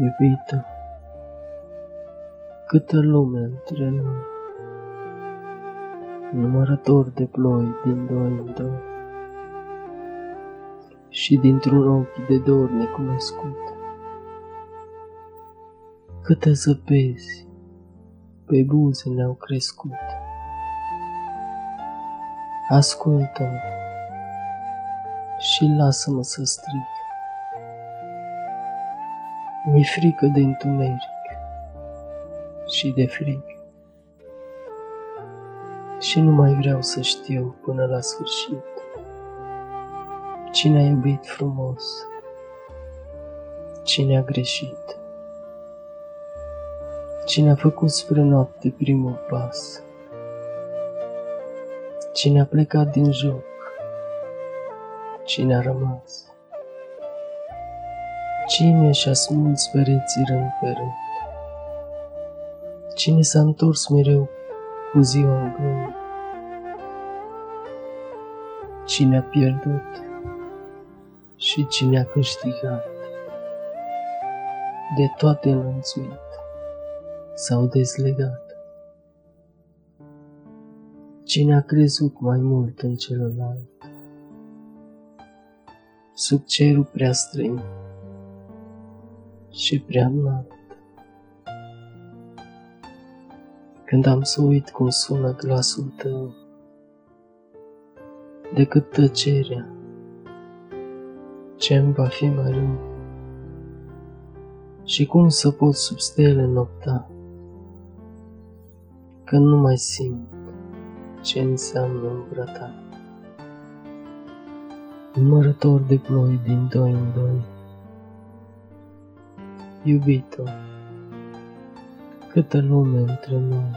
Iubito, câtă lume între noi, numărător de ploi din doi în doi, și dintr-un ochi de dor necunoscut. Câte zăpezi pe buze ne-au crescut. Ascultă-mă și lasă-mă să strig. Mi-e frică de întuneric și de frig. Și nu mai vreau să știu până la sfârșit cine a iubit frumos, cine a greșit, cine a făcut spre noapte primul pas, cine a plecat din joc, cine a rămas. Cine și-a smuls pereții rând pe rând? Cine s-a întors mereu cu ziua în gând? Cine a pierdut și cine a câștigat? De toate înlănțuit s-au dezlegat. Cine a crezut mai mult în celălalt? Sub cerul prea străin și prea înalt. Când am să uit cum sună glasul tău, decât tăcerea, ce-mi va fi mărind, și cum să pot sub stele nopta, când nu mai simt ce înseamnă umbra ta. Numărător de ploi din doi în doi, Iubito, câtă lume între noi,